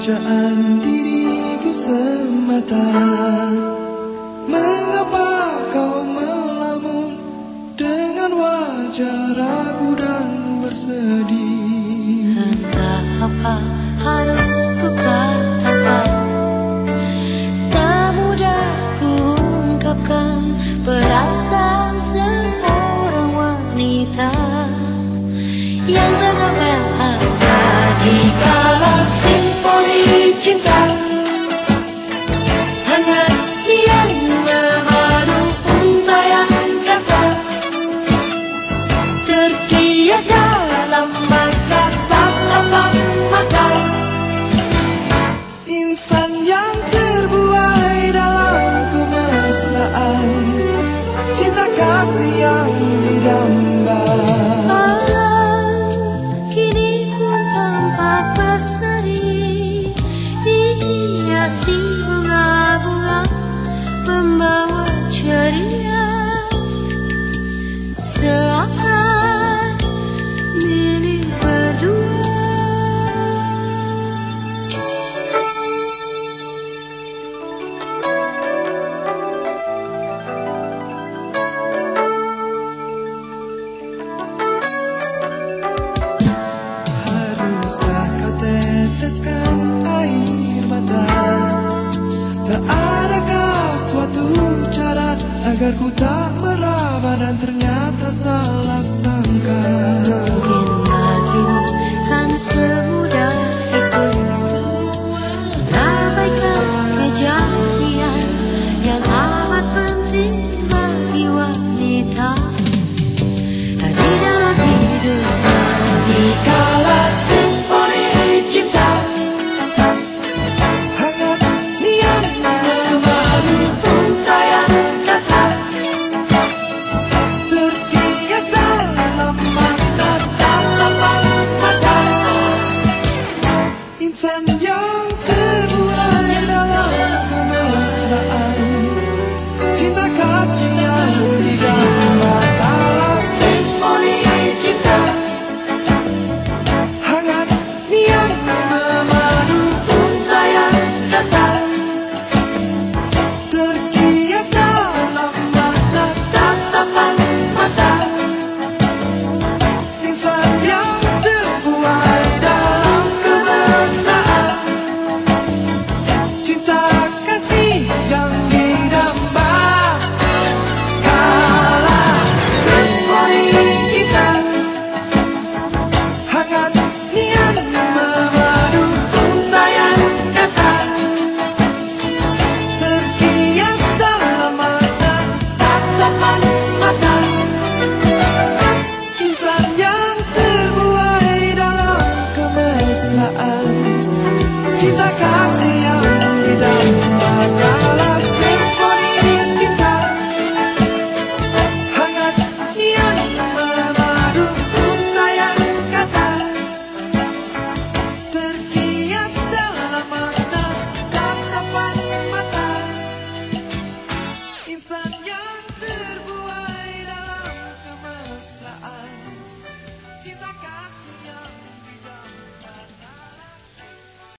pujaan diriku semata Mengapa kau melamun dengan wajah ragu dan bersedih? Entah apa harus ku katakan Tak mudah ku ungkapkan perasaan seorang wanita. Yang ceria. Seakan milik berdua. Haruskah kau teteskan air mata? Tak adakah suatu cara Agar ku tak meraba dan ternyata salah sangka. Mungkin bagimu kan semudah itu. Mengabaikan kejadian Yang amat penting bagi wanita. Di dalam hidupnya Dikala Cinta kasih Cinta kasih yang tidak bakal